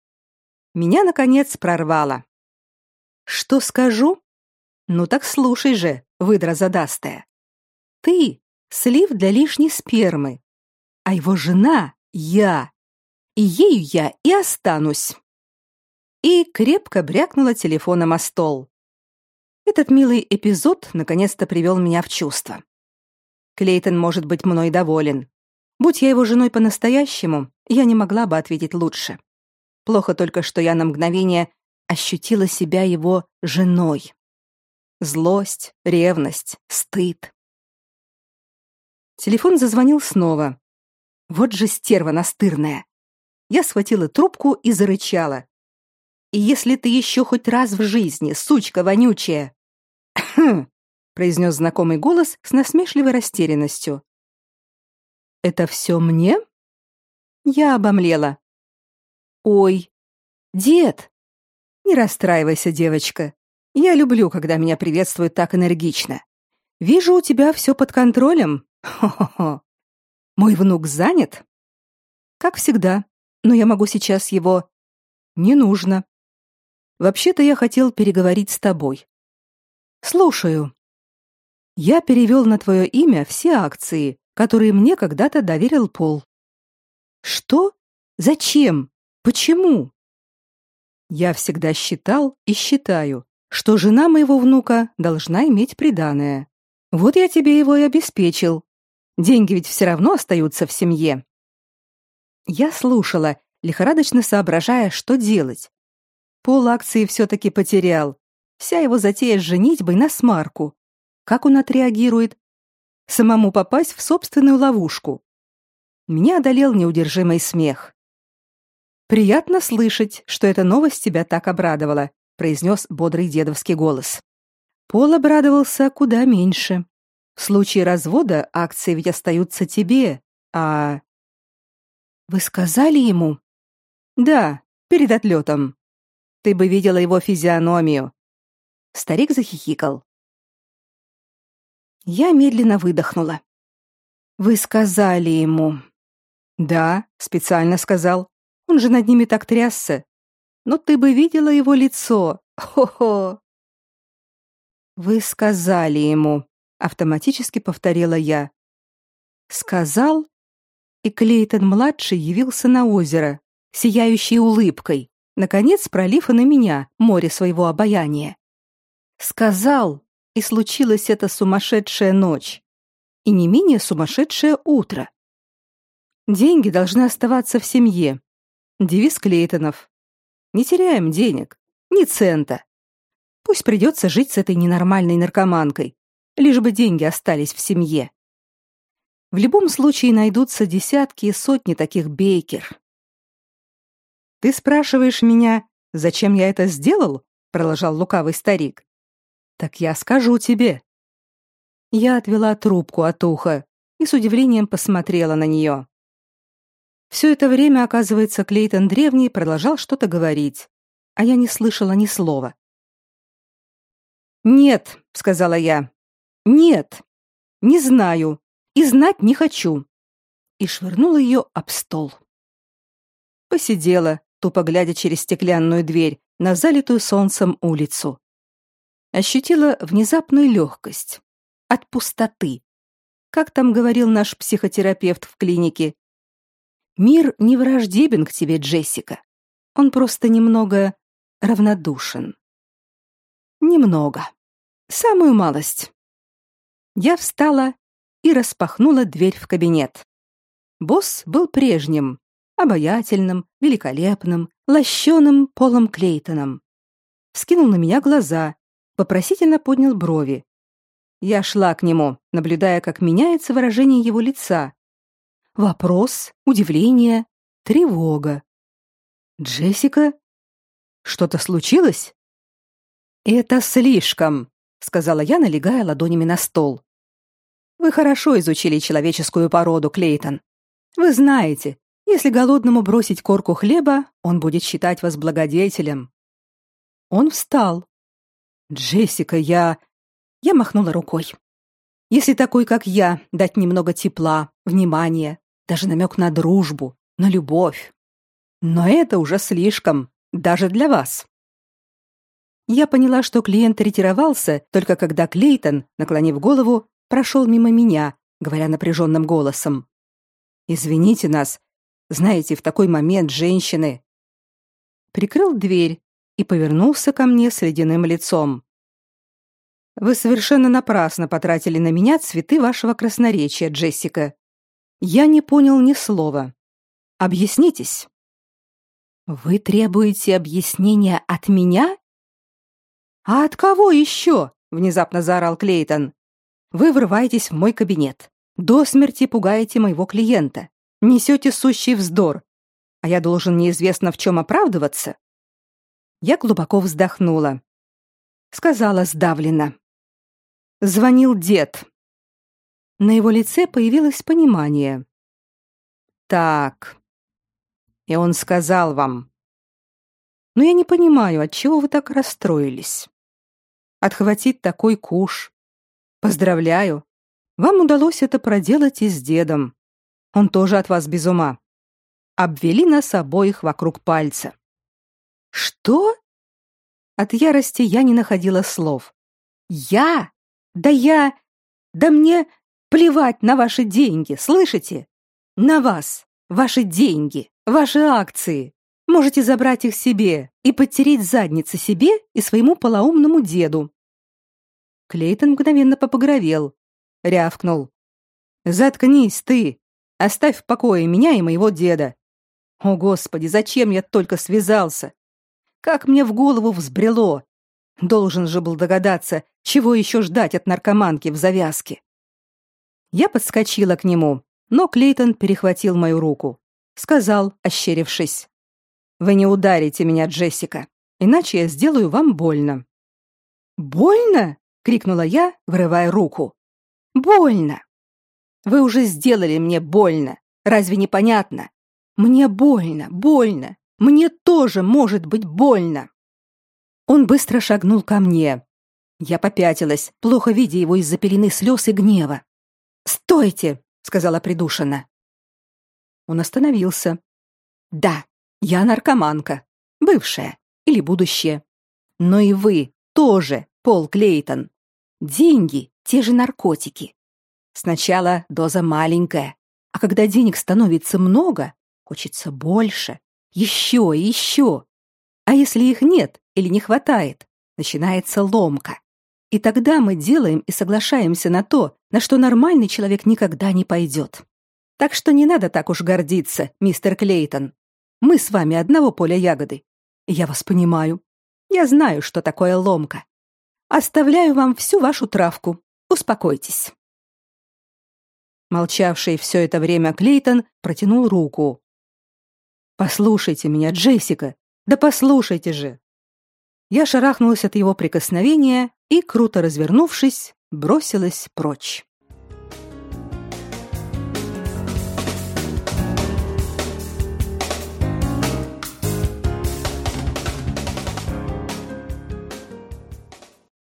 Меня наконец прорвало. Что скажу? Ну так слушай же, выдра задастая. Ты слив для лишней спермы, а его жена я. И ею я и останусь. И крепко брякнула телефоном о стол. Этот милый эпизод наконец-то привел меня в чувство. Клейтон может быть мной доволен. Будь я его женой по-настоящему, я не могла бы ответить лучше. Плохо только, что я на мгновение ощутила себя его женой. Злость, ревность, стыд. Телефон зазвонил снова. Вот же стерва настырная. Я схватила трубку и зарычала. И если ты еще хоть раз в жизни, сучка вонючая, произнес знакомый голос с насмешливой растерянностью. Это все мне? Я обомлела. Ой, дед. Не расстраивайся, девочка. Я люблю, когда меня приветствуют так энергично. Вижу, у тебя все под контролем. Хо-хо-хо. Мой внук занят? Как всегда. Но я могу сейчас его Не нужно. Вообще-то я хотел переговорить с тобой. Слушаю. Я перевел на твое имя все акции, которые мне когда-то доверил Пол. Что? Зачем? Почему? Я всегда считал и считаю, что жена моего внука должна иметь приданое. Вот я тебе его и обеспечил. Деньги ведь все равно остаются в семье. Я слушала, лихорадочно соображая, что делать. Пол акции все-таки потерял. Вся его затея с женитьбой на смарку. Как он отреагирует? Самому попасть в собственную ловушку. Меня одолел неудержимый смех. «Приятно слышать, что эта новость тебя так обрадовала», произнес бодрый дедовский голос. Пол обрадовался куда меньше. В случае развода акции ведь остаются тебе, а... Вы сказали ему? Да, перед отлетом. Ты бы видела его физиономию. Старик захихикал. Я медленно выдохнула. Вы сказали ему. Да, специально сказал. Он же над ними так трясся. Но ты бы видела его лицо. Хо-хо. Вы сказали ему, автоматически повторила я. Сказал, и Клейтон младший явился на озеро, сияющий улыбкой наконец пролив и на меня море своего обаяния. Сказал, и случилась эта сумасшедшая ночь, и не менее сумасшедшее утро. Деньги должны оставаться в семье. Девиз Клейтонов. Не теряем денег, ни цента. Пусть придется жить с этой ненормальной наркоманкой, лишь бы деньги остались в семье. В любом случае найдутся десятки и сотни таких бейкер, ты спрашиваешь меня, зачем я это сделал? продолжал лукавый старик. Так я скажу тебе. Я отвела трубку от уха и с удивлением посмотрела на нее. Все это время, оказывается, Клейтон древний продолжал что-то говорить, а я не слышала ни слова. Нет, сказала я. Нет. Не знаю и знать не хочу. И швырнула ее об стол. Посидела, тупо глядя через стеклянную дверь на залитую солнцем улицу. Ощутила внезапную легкость. От пустоты. Как там говорил наш психотерапевт в клинике? Мир не враждебен к тебе, Джессика. Он просто немного равнодушен. Немного. Самую малость. Я встала и распахнула дверь в кабинет. Босс был прежним, обаятельным, великолепным, лощеным Полом Клейтоном. Вскинул на меня глаза, вопросительно поднял брови. Я шла к нему, наблюдая, как меняется выражение его лица. Вопрос, удивление, тревога. «Джессика? Что-то случилось?» «Это слишком», — сказала я, налегая ладонями на стол. «Вы хорошо изучили человеческую породу, Клейтон. Вы знаете, если голодному бросить корку хлеба, он будет считать вас благодетелем. Он встал. Джессика, я я махнула рукой. Если такой, как я, дать немного тепла, внимания, даже намек на дружбу, на любовь. Но это уже слишком, даже для вас. Я поняла, что клиент ретировался только когда Клейтон, наклонив голову, прошел мимо меня, говоря напряженным голосом: "Извините нас, знаете, в такой момент женщины прикрыл дверь и повернулся ко мне с ледяным лицом. Вы совершенно напрасно потратили на меня цветы вашего красноречия, Джессика. Я не понял ни слова. Объяснитесь. Вы требуете объяснения от меня? А от кого еще? внезапно заорал Клейтон. Вы врываетесь в мой кабинет. До смерти пугаете моего клиента несете сущий вздор, а я должен неизвестно в чем оправдываться. Я глубоко вздохнула. Сказала сдавленно. Звонил дед. На его лице появилось понимание. Так. И он сказал вам. Но я не понимаю, от чего вы так расстроились. Отхватить такой куш. Поздравляю. Вам удалось это проделать и с дедом. Он тоже от вас без ума. Обвели нас обоих вокруг пальца. Что? От ярости я не находила слов. Я? Да я... Да мне плевать на ваши деньги, слышите? На вас, ваши деньги, ваши акции. Можете забрать их себе и подтереть задницы себе и своему полоумному деду. Клейтон мгновенно попогровел, рявкнул. «Заткнись ты! Оставь в покое меня и моего деда! О, Господи, зачем я только связался? Как мне в голову взбрело! Должен же был догадаться, чего еще ждать от наркоманки в завязке. Я подскочила к нему, но Клейтон перехватил мою руку. Сказал, ощерившись. «Вы не ударите меня, Джессика, иначе я сделаю вам больно». «Больно?» — крикнула я, вырывая руку. «Больно! Вы уже сделали мне больно. Разве не понятно? Мне больно, больно. Мне тоже может быть больно». Он быстро шагнул ко мне. Я попятилась, плохо видя его из-за пелены слез и гнева. «Стойте!» — сказала придушенно. Он остановился. «Да, я наркоманка. Бывшая или будущее. Но и вы тоже, Пол Клейтон. Деньги — те же наркотики. Сначала доза маленькая, а когда денег становится много, хочется больше, еще и еще. А если их нет или не хватает, начинается ломка. И тогда мы делаем и соглашаемся на то, на что нормальный человек никогда не пойдет. Так что не надо так уж гордиться, мистер Клейтон. Мы с вами одного поля ягоды. Я вас понимаю. Я знаю, что такое ломка. Оставляю вам всю вашу травку. Успокойтесь. Молчавший все это время Клейтон протянул руку. Послушайте меня, Джессика. Да послушайте же. Я шарахнулась от его прикосновения и, круто развернувшись, бросилась прочь.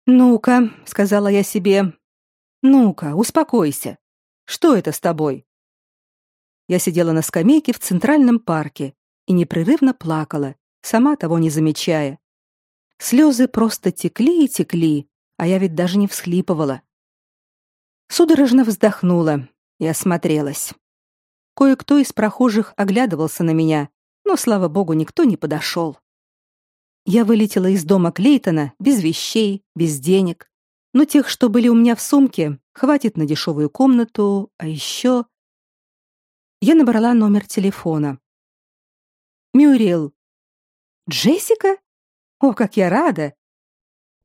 «Ну-ка», — сказала я себе, — «ну-ка, успокойся. Что это с тобой?» Я сидела на скамейке в Центральном парке и непрерывно плакала, сама того не замечая. Слезы просто текли и текли, а я ведь даже не всхлипывала. Судорожно вздохнула и осмотрелась. Кое-кто из прохожих оглядывался на меня, но, слава богу, никто не подошел. Я вылетела из дома Клейтона без вещей, без денег. Но тех, что были у меня в сумке, хватит на дешевую комнату, а еще... Я набрала номер телефона. «Мюрил». «Джессика?» О, как я рада!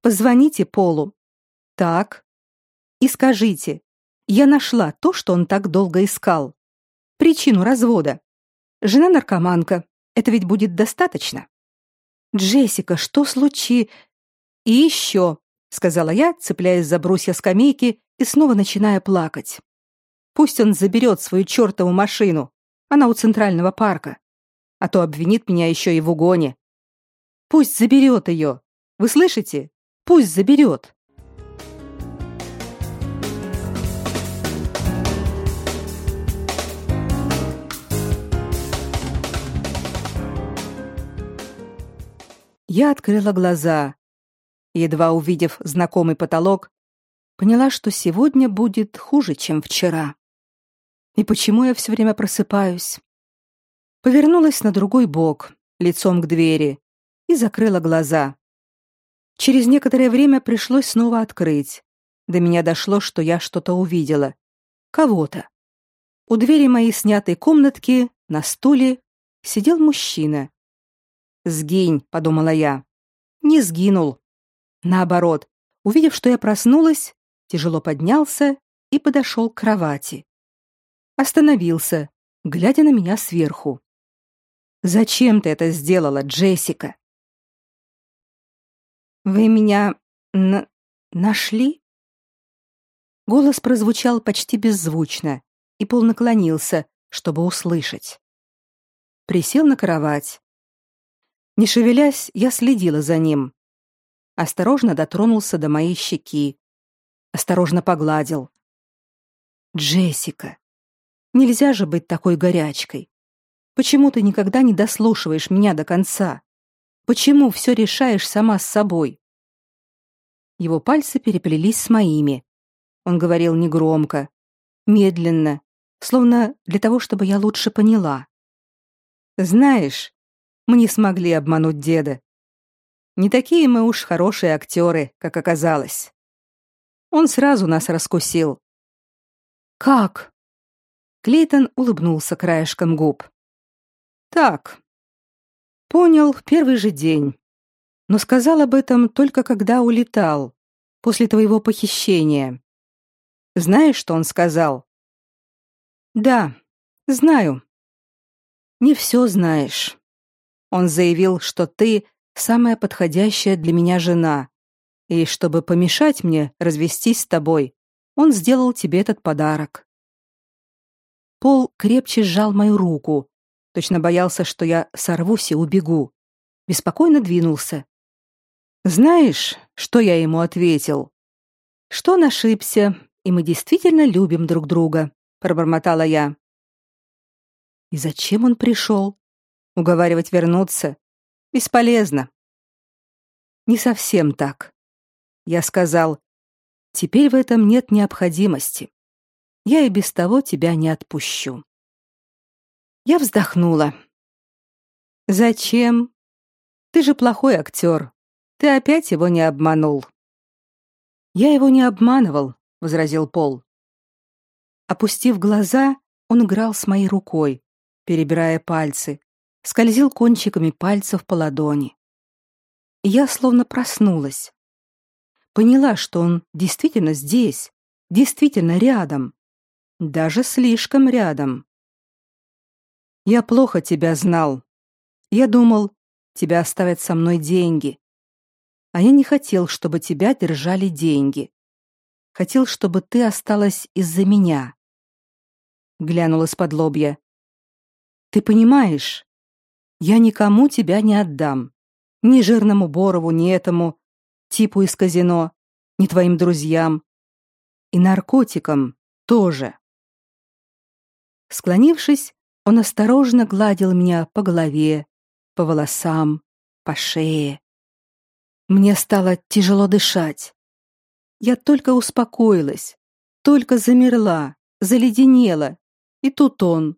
Позвоните Полу. Так. И скажите, я нашла то, что он так долго искал. Причину развода. Жена наркоманка. Это ведь будет достаточно. Джессика, что случи? И еще, сказала я, цепляясь за брусья скамейки и снова начиная плакать. Пусть он заберет свою чертову машину. Она у центрального парка. А то обвинит меня еще и в угоне. Пусть заберет ее. Вы слышите? Пусть заберет. Я открыла глаза. Едва увидев знакомый потолок, поняла, что сегодня будет хуже, чем вчера. И почему я все время просыпаюсь? Повернулась на другой бок, лицом к двери, и закрыла глаза. Через некоторое время пришлось снова открыть. До меня дошло, что я что-то увидела. Кого-то. У двери моей снятой комнатки на стуле сидел мужчина. «Сгинь», — подумала я. Не сгинул. Наоборот, увидев, что я проснулась, тяжело поднялся и подошел к кровати. Остановился, глядя на меня сверху. «Зачем ты это сделала, Джессика?» Вы меня нашли? Голос прозвучал почти беззвучно, и Пол наклонился, чтобы услышать. Присел на кровать. Не шевелясь, я следила за ним. Осторожно дотронулся до моей щеки. Осторожно погладил. Джессика, нельзя же быть такой горячкой. Почему ты никогда не дослушиваешь меня до конца? Почему все решаешь сама с собой? Его пальцы переплелись с моими. Он говорил негромко, медленно, словно для того, чтобы я лучше поняла. Знаешь, мы не смогли обмануть деда. Не такие мы уж хорошие актеры, как оказалось. Он сразу нас раскусил. Как? Клейтон улыбнулся краешком губ. Так. Понял в первый же день. Но сказал об этом только когда улетал, после твоего похищения. Знаешь, что он сказал? Да, знаю. Не все знаешь. Он заявил, что ты самая подходящая для меня жена, и чтобы помешать мне развестись с тобой, он сделал тебе этот подарок. Пол крепче сжал мою руку, точно боялся, что я сорвусь и убегу. Беспокойно двинулся. Знаешь, что я ему ответил? Что он ошибся, и мы действительно любим друг друга, пробормотала я. И зачем он пришел? Уговаривать вернуться бесполезно. Не совсем так. Я сказал: "Теперь в этом нет необходимости. Я и без того тебя не отпущу". Я вздохнула. Зачем? Ты же плохой актер. Ты опять его не обманул. Я его не обманывал, возразил Пол. Опустив глаза, он играл с моей рукой, перебирая пальцы, скользил кончиками пальцев по ладони. Я словно проснулась. Поняла, что он действительно здесь, действительно рядом, даже слишком рядом. Я плохо тебя знал. Я думал, тебя оставят со мной деньги. А я не хотел, чтобы тебя держали деньги. Хотел, чтобы ты осталась из-за меня. Глянула с-под лобья. Ты понимаешь, я никому тебя не отдам. Ни жирному Борову, ни этому типу из казино, ни твоим друзьям. И наркотикам тоже. Склонившись, он осторожно гладил меня по голове, по волосам, по шее. Мне стало тяжело дышать. Я только успокоилась, только замерла, заледенела, и тут он.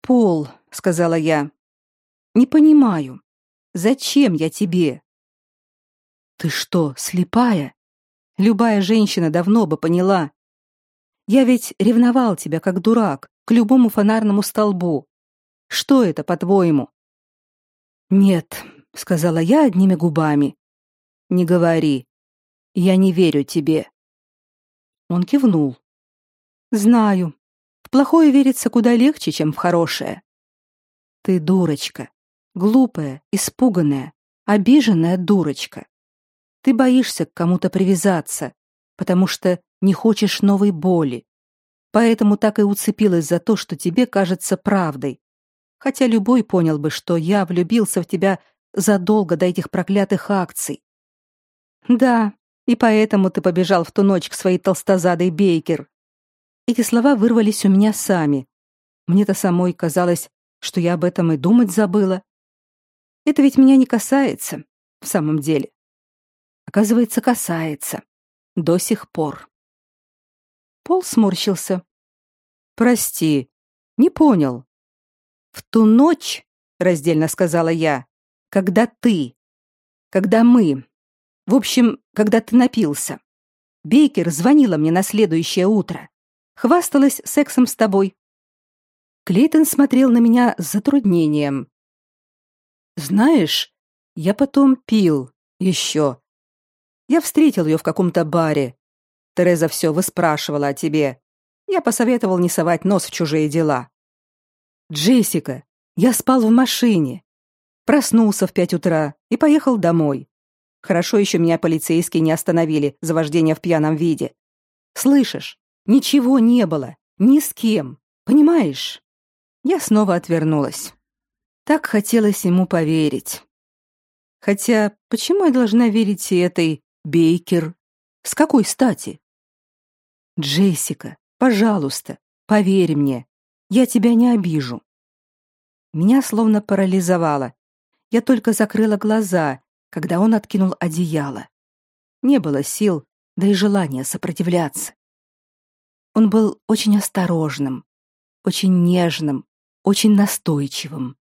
«Пол», — сказала я, не понимаю, зачем я тебе? Ты что, слепая? Любая женщина давно бы поняла. Я ведь ревновал тебя как дурак к любому фонарному столбу. Что это, по-твоему? Нет, сказала я одними губами. Не говори. Я не верю тебе. Он кивнул. Знаю. В плохое верится куда легче, чем в хорошее. Ты дурочка. Глупая, испуганная, обиженная дурочка. Ты боишься к кому-то привязаться, потому что не хочешь новой боли. Поэтому так и уцепилась за то, что тебе кажется правдой. Хотя любой понял бы, что я влюбился в тебя задолго до этих проклятых акций. Да, и поэтому ты побежал в ту ночь к своей толстозадой Бейкер. Эти слова вырвались у меня сами. Мне-то самой казалось, что я об этом и думать забыла. Это ведь меня не касается, в самом деле. Оказывается, касается. До сих пор. Пол сморщился. Прости, не понял. В ту ночь, раздельно сказала я, когда ты, когда мы, в общем, когда ты напился. Бейкер звонила мне на следующее утро. Хвасталась сексом с тобой. Клейтон смотрел на меня с затруднением. Знаешь, я потом пил еще. Я встретил ее в каком-то баре. Тереза все выспрашивала о тебе. Я посоветовал не совать нос в чужие дела. Джессика, я спал в машине. Проснулся в пять утра и поехал домой. Хорошо еще меня полицейские не остановили за вождение в пьяном виде. Слышишь? Ничего не было, ни с кем. Понимаешь? Я снова отвернулась. Так хотелось ему поверить. Хотя, почему я должна верить этой Бейкер? С какой стати? Джессика, пожалуйста, поверь мне. Я тебя не обижу. Меня словно парализовало. Я только закрыла глаза, когда он откинул одеяло. Не было сил, да и желания сопротивляться. Он был очень осторожным, очень нежным, очень настойчивым.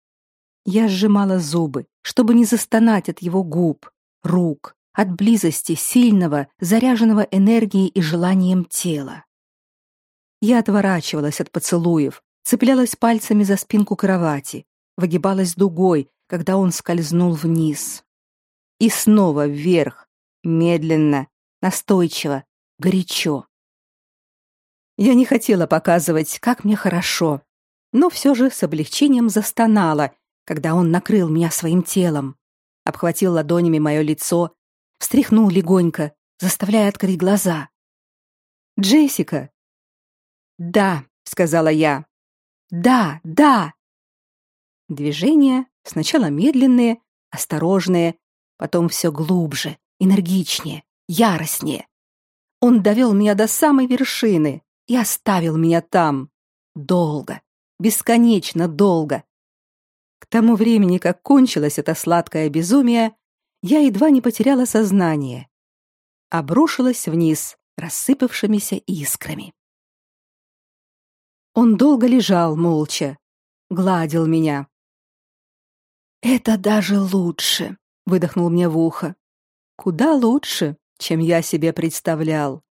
Я сжимала зубы, чтобы не застонать от его губ, рук, от близости сильного, заряженного энергией и желанием тела. Я отворачивалась от поцелуев, цеплялась пальцами за спинку кровати, выгибалась дугой, когда он скользнул вниз. И снова вверх, медленно, настойчиво, горячо. Я не хотела показывать, как мне хорошо, но все же с облегчением застонала, когда он накрыл меня своим телом, обхватил ладонями мое лицо, встряхнул легонько, заставляя открыть глаза. «Джессика!» «Да», — сказала я. «Да, да!» Движения сначала медленные, осторожные, потом все глубже, энергичнее, яростнее. Он довел меня до самой вершины и оставил меня там. Долго, бесконечно долго, к тому времени, как кончилось это сладкое безумие, я едва не потеряла сознание. Обрушилась вниз рассыпавшимися искрами. Он долго лежал молча, гладил меня. «Это даже лучше», — выдохнул мне в ухо. «Куда лучше, чем я себе представлял».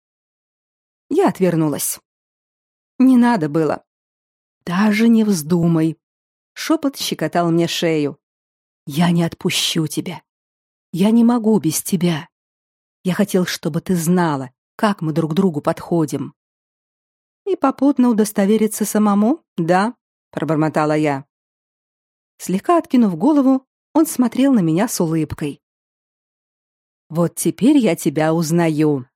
Я отвернулась. Не надо было. Даже не вздумай, Шепот щекотал мне шею. «Я не отпущу тебя. Я не могу без тебя. Я хотел, чтобы ты знала, как мы друг другу подходим». «И попутно удостовериться самому, да?» — пробормотала я. Слегка откинув голову, он смотрел на меня с улыбкой. «Вот теперь я тебя узнаю.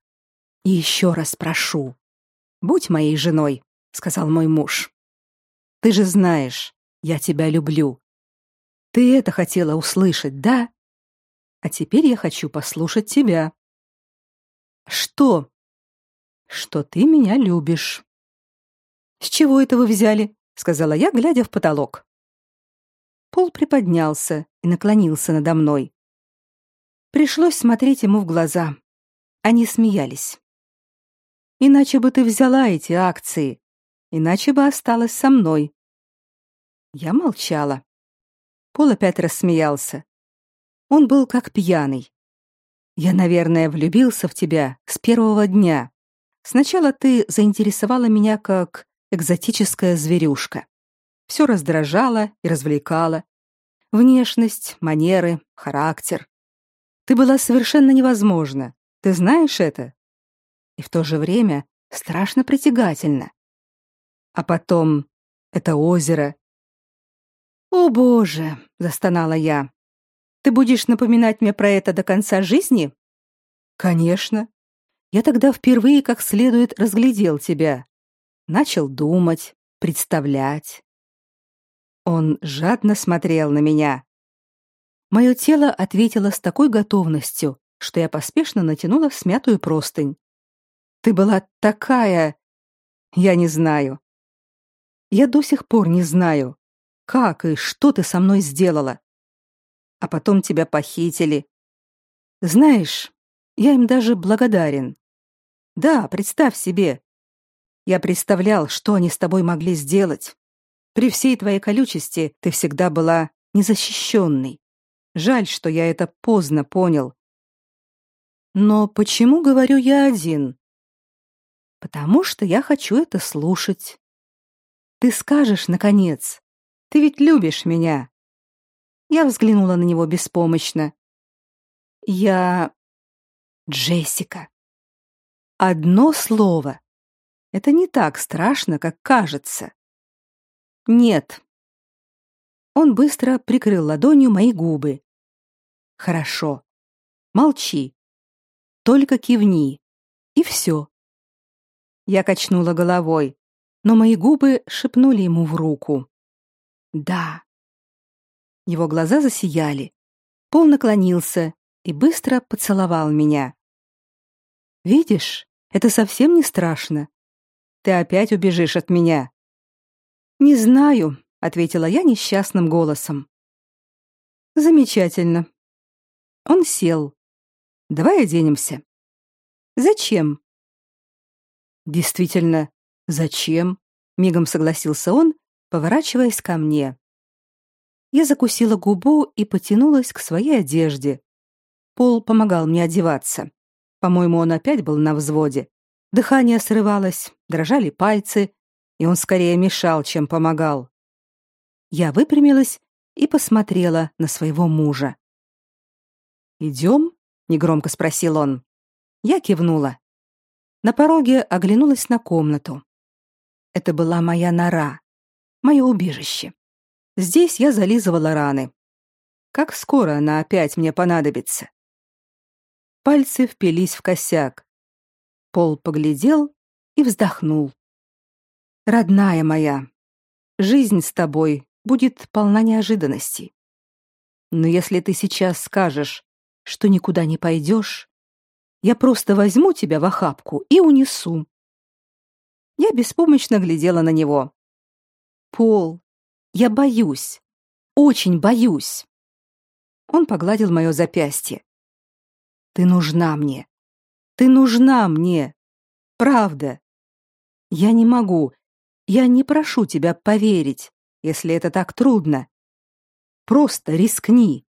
И еще раз прошу, будь моей женой», — сказал мой муж. «Ты же знаешь, я тебя люблю. Ты это хотела услышать, да? А теперь я хочу послушать тебя. Что? Что ты меня любишь. С чего это вы взяли? сказала я, глядя в потолок. Пол приподнялся и наклонился надо мной. Пришлось смотреть ему в глаза. Они смеялись. Иначе бы ты взяла эти акции, иначе бы осталась со мной. Я молчала. Пол опять рассмеялся. Он был как пьяный. Я, наверное, влюбился в тебя с первого дня. Сначала ты заинтересовала меня как экзотическая зверюшка. Все раздражало и развлекало. Внешность, манеры, характер. Ты была совершенно невозможна. Ты знаешь это? И в то же время страшно притягательна. А потом это озеро, «О, Боже!» — застонала я. «Ты будешь напоминать мне про это до конца жизни?» «Конечно. Я тогда впервые как следует разглядел тебя. Начал думать, представлять». Он жадно смотрел на меня. Мое тело ответило с такой готовностью, что я поспешно натянула смятую простынь. «Ты была такая...» «Я не знаю. Я до сих пор не знаю, как и что ты со мной сделала? А потом тебя похитили. Знаешь, я им даже благодарен. Да, представь себе. Я представлял, что они с тобой могли сделать. При всей твоей колючести ты всегда была незащищенной. Жаль, что я это поздно понял. Но почему говорю я один? Потому что я хочу это слушать. Ты скажешь наконец, ты ведь любишь меня. Я взглянула на него беспомощно. Я Джессика. Одно слово. Это не так страшно, как кажется. Нет. Он быстро прикрыл ладонью мои губы. Хорошо. Молчи. Только кивни. И все. Я качнула головой, но мои губы шепнули ему в руку. Да. Его глаза засияли. Пол наклонился и быстро поцеловал меня. Видишь, это совсем не страшно. Ты опять убежишь от меня. Не знаю, ответила я несчастным голосом. Замечательно. Он сел. Давай оденемся. Зачем? Действительно, зачем? Мигом согласился он, поворачиваясь ко мне. Я закусила губу и потянулась к своей одежде. Пол помогал мне одеваться. По-моему, он опять был на взводе. Дыхание срывалось, дрожали пальцы, и он скорее мешал, чем помогал. Я выпрямилась и посмотрела на своего мужа. «Идем?» — негромко спросил он. Я кивнула. На пороге оглянулась на комнату. Это была моя нора, мое убежище. Здесь я зализывала раны. Как скоро она опять мне понадобится? Пальцы впились в косяк. Пол поглядел и вздохнул. Родная моя, жизнь с тобой будет полна неожиданностей. Но если ты сейчас скажешь, что никуда не пойдешь, я просто возьму тебя в охапку и унесу. Я беспомощно глядела на него. Пол, я боюсь. Очень боюсь. Он погладил мое запястье. Ты нужна мне. Ты нужна мне. Правда. Я не могу. Я не прошу тебя поверить, если это так трудно. Просто рискни.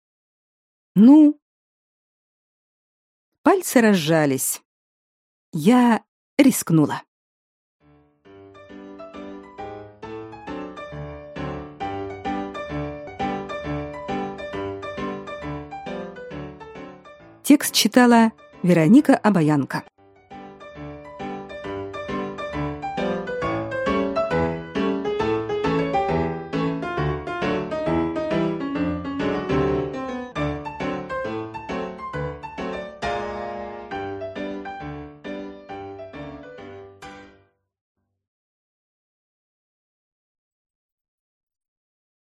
Ну. Пальцы разжались. Я рискнула. Текст читала Вероника Обаянка.